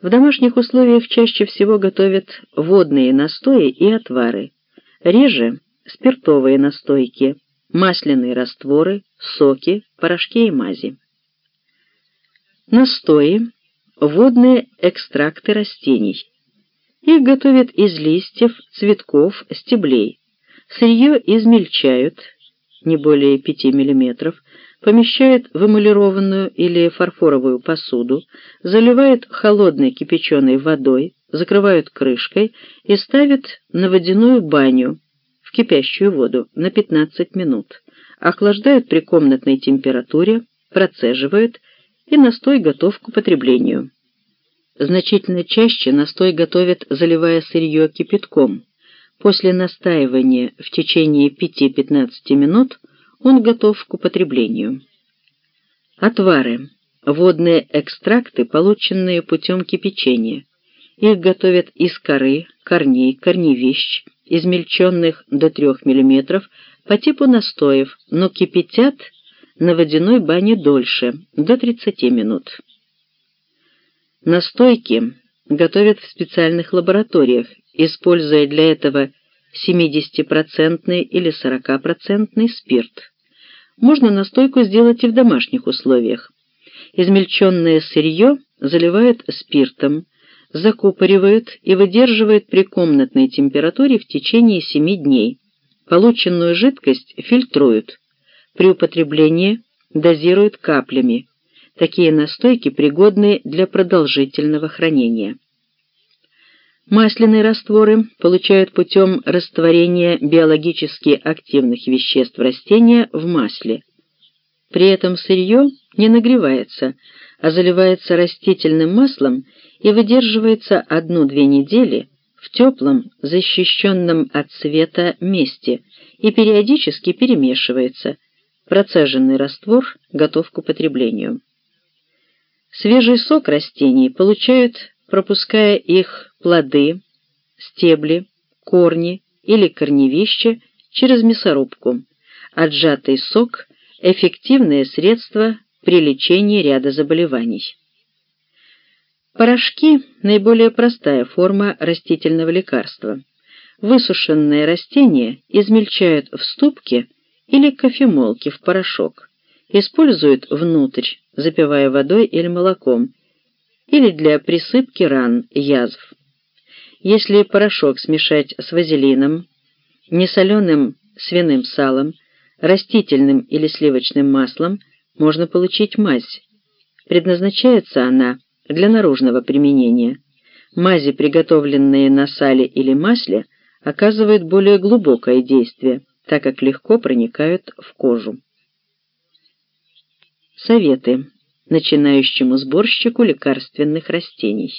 В домашних условиях чаще всего готовят водные настои и отвары, реже – спиртовые настойки, масляные растворы, соки, порошки и мази. Настои – водные экстракты растений. Их готовят из листьев, цветков, стеблей. Сырье измельчают, не более 5 мм, помещают в эмалированную или фарфоровую посуду, заливают холодной кипяченой водой, закрывают крышкой и ставят на водяную баню в кипящую воду на 15 минут, охлаждают при комнатной температуре, процеживают и настой готов к употреблению. Значительно чаще настой готовят, заливая сырье кипятком. После настаивания в течение 5-15 минут он готов к употреблению. Отвары. Водные экстракты, полученные путем кипячения. Их готовят из коры, корней, корневищ, измельченных до 3 мм, по типу настоев, но кипятят на водяной бане дольше, до 30 минут. Настойки готовят в специальных лабораториях, используя для этого 70% или 40% спирт. Можно настойку сделать и в домашних условиях. Измельченное сырье заливают спиртом, закупоривают и выдерживают при комнатной температуре в течение 7 дней. Полученную жидкость фильтруют. При употреблении дозируют каплями. Такие настойки пригодны для продолжительного хранения. Масляные растворы получают путем растворения биологически активных веществ растения в масле. При этом сырье не нагревается, а заливается растительным маслом и выдерживается одну-две недели в теплом, защищенном от света месте и периодически перемешивается. Процеженный раствор готов к употреблению. Свежий сок растений получают, пропуская их плоды, стебли, корни или корневища через мясорубку. Отжатый сок – эффективное средство при лечении ряда заболеваний. Порошки – наиболее простая форма растительного лекарства. Высушенные растения измельчают в ступке или кофемолке в порошок, используют внутрь, запивая водой или молоком, или для присыпки ран, язв. Если порошок смешать с вазелином, несоленым свиным салом, растительным или сливочным маслом, можно получить мазь. Предназначается она для наружного применения. Мази, приготовленные на сале или масле, оказывают более глубокое действие, так как легко проникают в кожу. Советы начинающему сборщику лекарственных растений.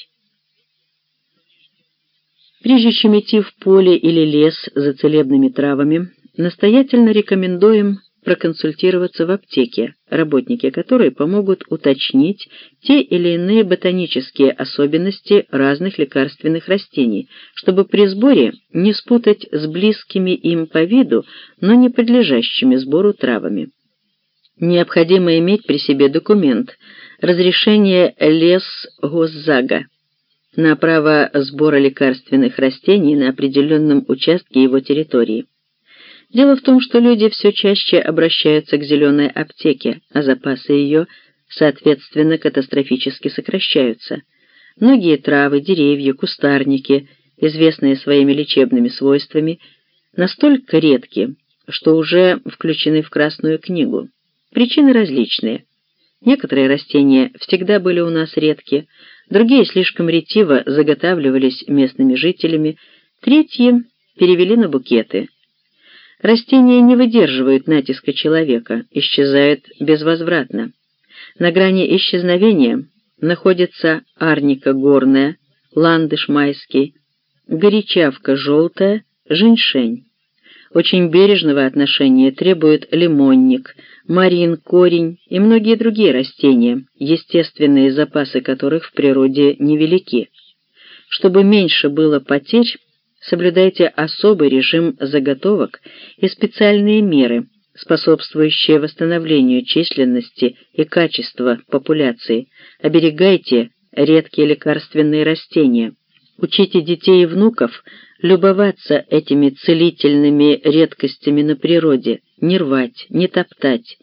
Прежде чем идти в поле или лес за целебными травами, настоятельно рекомендуем проконсультироваться в аптеке, работники которой помогут уточнить те или иные ботанические особенности разных лекарственных растений, чтобы при сборе не спутать с близкими им по виду, но не подлежащими сбору травами. Необходимо иметь при себе документ «Разрешение лес-госзага» на право сбора лекарственных растений на определенном участке его территории. Дело в том, что люди все чаще обращаются к зеленой аптеке, а запасы ее, соответственно, катастрофически сокращаются. Многие травы, деревья, кустарники, известные своими лечебными свойствами, настолько редки, что уже включены в Красную книгу. Причины различные. Некоторые растения всегда были у нас редки, другие слишком ретиво заготавливались местными жителями, третьи перевели на букеты – Растения не выдерживают натиска человека, исчезают безвозвратно. На грани исчезновения находятся арника горная, ландыш майский, горячавка желтая, женьшень. Очень бережного отношения требуют лимонник, марин, корень и многие другие растения, естественные запасы которых в природе невелики. Чтобы меньше было потерь, соблюдайте особый режим заготовок и специальные меры, способствующие восстановлению численности и качества популяции, оберегайте редкие лекарственные растения. Учите детей и внуков любоваться этими целительными редкостями на природе, не рвать, не топтать,